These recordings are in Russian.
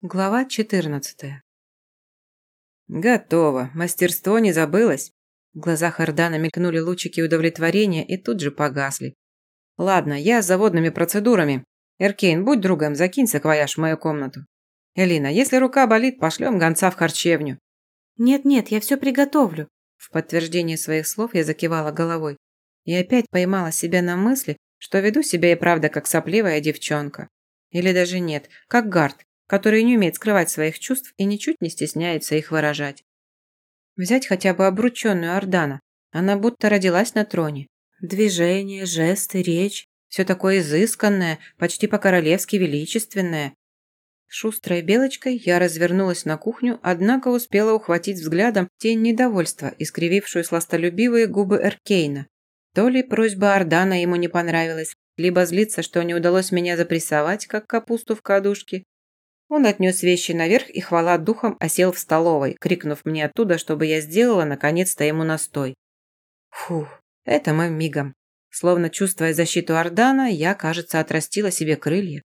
Глава 14. Готово. Мастерство не забылось. В глазах Эрдана мелькнули лучики удовлетворения и тут же погасли. Ладно, я с заводными процедурами. Эркейн, будь другом, закинь саквояж в мою комнату. Элина, если рука болит, пошлем гонца в харчевню. Нет-нет, я все приготовлю. В подтверждение своих слов я закивала головой. И опять поймала себя на мысли, что веду себя и правда как сопливая девчонка. Или даже нет, как Гард, который не умеет скрывать своих чувств и ничуть не стесняется их выражать. Взять хотя бы обрученную Ордана. Она будто родилась на троне. Движения, жесты, речь. Все такое изысканное, почти по-королевски величественное. Шустрой белочкой я развернулась на кухню, однако успела ухватить взглядом тень недовольства, искривившую сластолюбивые губы Эркейна. То ли просьба Ордана ему не понравилась, либо злиться, что не удалось меня запрессовать, как капусту в кадушке, он отнес вещи наверх и, хвала духом, осел в столовой, крикнув мне оттуда, чтобы я сделала, наконец-то, ему настой. Фух, это мы мигом. Словно чувствуя защиту Ордана, я, кажется, отрастила себе крылья.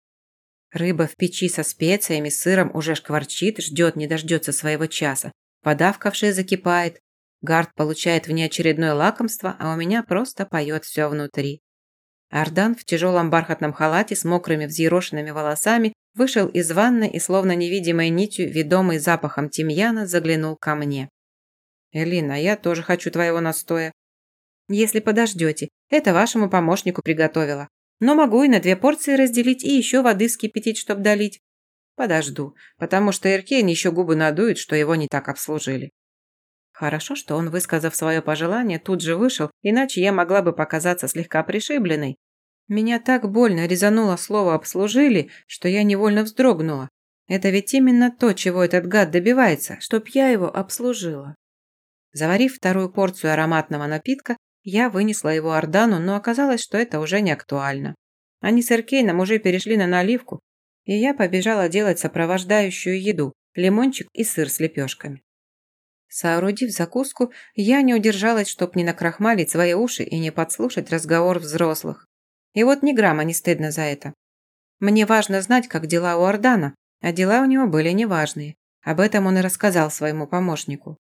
Рыба в печи со специями, сыром уже шкварчит, ждет, не дождется своего часа. Вода в ковше закипает. Гард получает внеочередное лакомство, а у меня просто поет все внутри. Ардан в тяжелом бархатном халате с мокрыми взъерошенными волосами вышел из ванны и, словно невидимой нитью, ведомый запахом тимьяна, заглянул ко мне. «Элина, я тоже хочу твоего настоя». «Если подождете, это вашему помощнику приготовила. Но могу и на две порции разделить и еще воды вскипятить, чтоб долить». «Подожду, потому что Иркейн еще губы надует, что его не так обслужили». Хорошо, что он, высказав свое пожелание, тут же вышел, иначе я могла бы показаться слегка пришибленной, меня так больно резануло слово «обслужили», что я невольно вздрогнула. Это ведь именно то, чего этот гад добивается, чтоб я его обслужила. Заварив вторую порцию ароматного напитка, я вынесла его Ордану, но оказалось, что это уже не актуально. Они с Эркейном уже перешли на наливку, и я побежала делать сопровождающую еду – лимончик и сыр с лепешками. Соорудив закуску, я не удержалась, чтоб не накрахмалить свои уши и не подслушать разговор взрослых. И вот ни грамма не стыдно за это. Мне важно знать, как дела у Ордана, а дела у него были неважные. Об этом он и рассказал своему помощнику.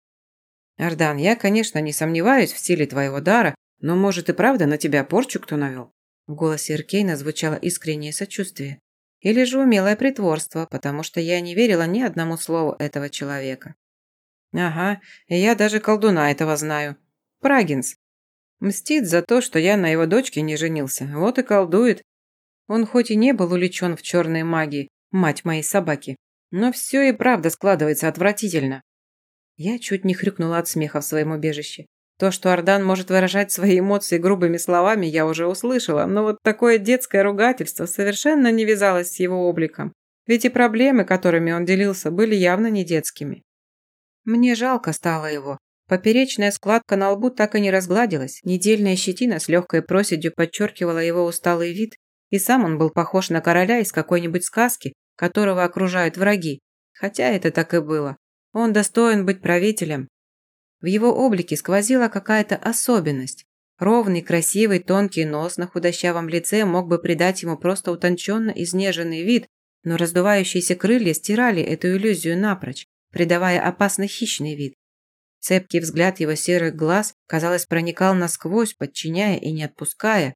«Ордан, я, конечно, не сомневаюсь в силе твоего дара, но, может, и правда на тебя порчу кто навел?» В голосе Иркейна звучало искреннее сочувствие. Или же умелое притворство, потому что я не верила ни одному слову этого человека. «Ага, и я даже колдуна этого знаю. Прагинс, Мстит за то, что я на его дочке не женился. Вот и колдует. Он хоть и не был увлечен в черной магии, мать моей собаки, но все и правда складывается отвратительно. Я чуть не хрюкнула от смеха в своем убежище. То, что Ардан может выражать свои эмоции грубыми словами, я уже услышала, но вот такое детское ругательство совершенно не вязалось с его обликом. Ведь и проблемы, которыми он делился, были явно не детскими. Мне жалко стало его, Поперечная складка на лбу так и не разгладилась, недельная щетина с легкой проседью подчеркивала его усталый вид, и сам он был похож на короля из какой-нибудь сказки, которого окружают враги. Хотя это так и было. Он достоин быть правителем. В его облике сквозила какая-то особенность. Ровный, красивый, тонкий нос на худощавом лице мог бы придать ему просто утонченно изнеженный вид, но раздувающиеся крылья стирали эту иллюзию напрочь, придавая опасный хищный вид. Цепкий взгляд его серых глаз, казалось, проникал насквозь, подчиняя и не отпуская.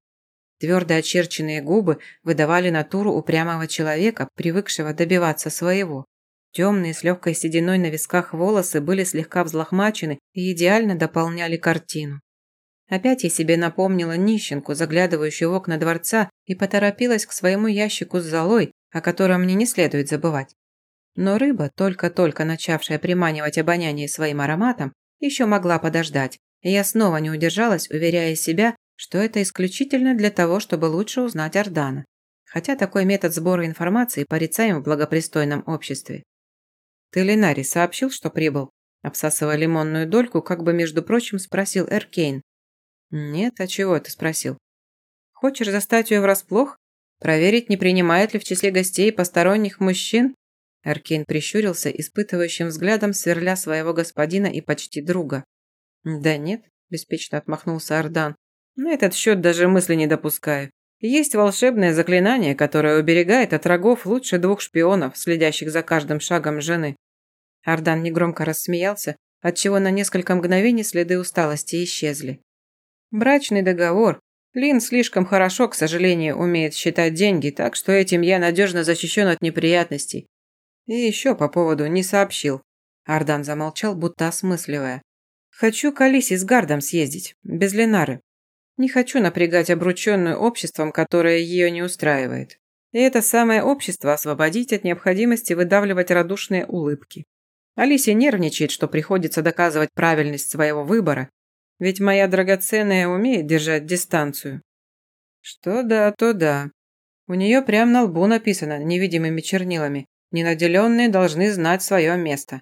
Твердо очерченные губы выдавали натуру упрямого человека, привыкшего добиваться своего. Темные с легкой сединой на висках волосы были слегка взлохмачены и идеально дополняли картину. Опять я себе напомнила нищенку, заглядывающую в окна дворца, и поторопилась к своему ящику с золой, о котором мне не следует забывать. Но рыба, только-только начавшая приманивать обоняние своим ароматом, еще могла подождать, и я снова не удержалась, уверяя себя, что это исключительно для того, чтобы лучше узнать Ордана. Хотя такой метод сбора информации порицаем в благопристойном обществе. «Ты Ленари сообщил, что прибыл?» Обсасывая лимонную дольку, как бы, между прочим, спросил Эркейн. «Нет, а чего ты спросил?» «Хочешь застать ее врасплох? Проверить, не принимает ли в числе гостей посторонних мужчин?» Аркейн прищурился, испытывающим взглядом сверля своего господина и почти друга. «Да нет», – беспечно отмахнулся Ардан. «На этот счет даже мысли не допускаю. Есть волшебное заклинание, которое уберегает от врагов лучше двух шпионов, следящих за каждым шагом жены. Ардан негромко рассмеялся, отчего на несколько мгновений следы усталости исчезли. Брачный договор. Лин слишком хорошо, к сожалению, умеет считать деньги, так что этим я надежно защищен от неприятностей. И еще по поводу не сообщил. Ардан замолчал, будто осмысливая. Хочу к Алисе с Гардом съездить, без Ленары. Не хочу напрягать обрученную обществом, которое ее не устраивает. И это самое общество освободить от необходимости выдавливать радушные улыбки. Алисе нервничает, что приходится доказывать правильность своего выбора, ведь моя драгоценная умеет держать дистанцию. Что да, то да. У нее прямо на лбу написано невидимыми чернилами «Ненаделенные должны знать свое место».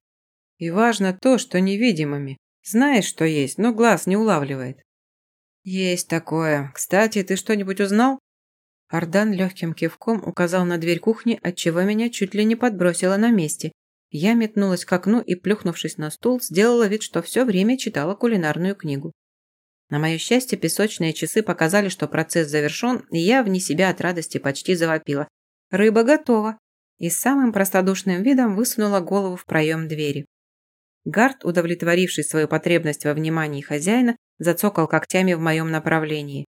И важно то, что невидимыми. Знаешь, что есть, но глаз не улавливает. «Есть такое. Кстати, ты что-нибудь узнал?» Ардан легким кивком указал на дверь кухни, отчего меня чуть ли не подбросило на месте. Я метнулась к окну и, плюхнувшись на стул, сделала вид, что все время читала кулинарную книгу. На мое счастье, песочные часы показали, что процесс завершен, и я вне себя от радости почти завопила. «Рыба готова!» И с самым простодушным видом высунула голову в проем двери. Гард, удовлетворивший свою потребность во внимании хозяина, зацокал когтями в моем направлении.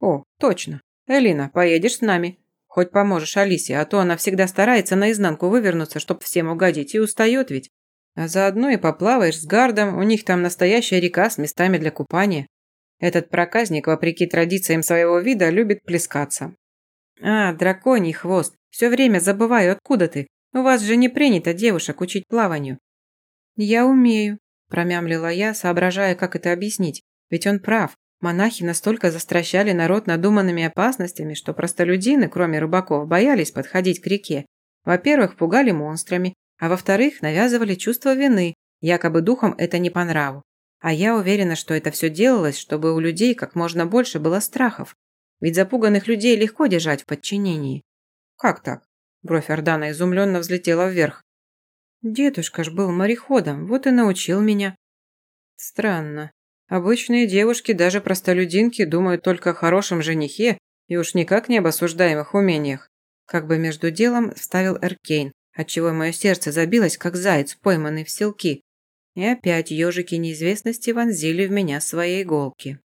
«О, точно. Элина, поедешь с нами. Хоть поможешь Алисе, а то она всегда старается наизнанку вывернуться, чтоб всем угодить, и устает ведь. А заодно и поплаваешь с Гардом, у них там настоящая река с местами для купания. Этот проказник, вопреки традициям своего вида, любит плескаться. А, драконий хвост. Все время забываю, откуда ты. У вас же не принято девушек учить плаванию. «Я умею», – промямлила я, соображая, как это объяснить. Ведь он прав. Монахи настолько застращали народ надуманными опасностями, что простолюдины, кроме рыбаков, боялись подходить к реке. Во-первых, пугали монстрами, а во-вторых, навязывали чувство вины, якобы духом это не по нраву. А я уверена, что это все делалось, чтобы у людей как можно больше было страхов. Ведь запуганных людей легко держать в подчинении. Как так? Бровь Ордана изумленно взлетела вверх. Дедушка ж был мореходом, вот и научил меня. Странно. Обычные девушки, даже простолюдинки, думают только о хорошем женихе и уж никак не об осуждаемых умениях. Как бы между делом вставил Эркейн, отчего мое сердце забилось, как заяц, пойманный в селки. И опять ежики неизвестности вонзили в меня свои иголки.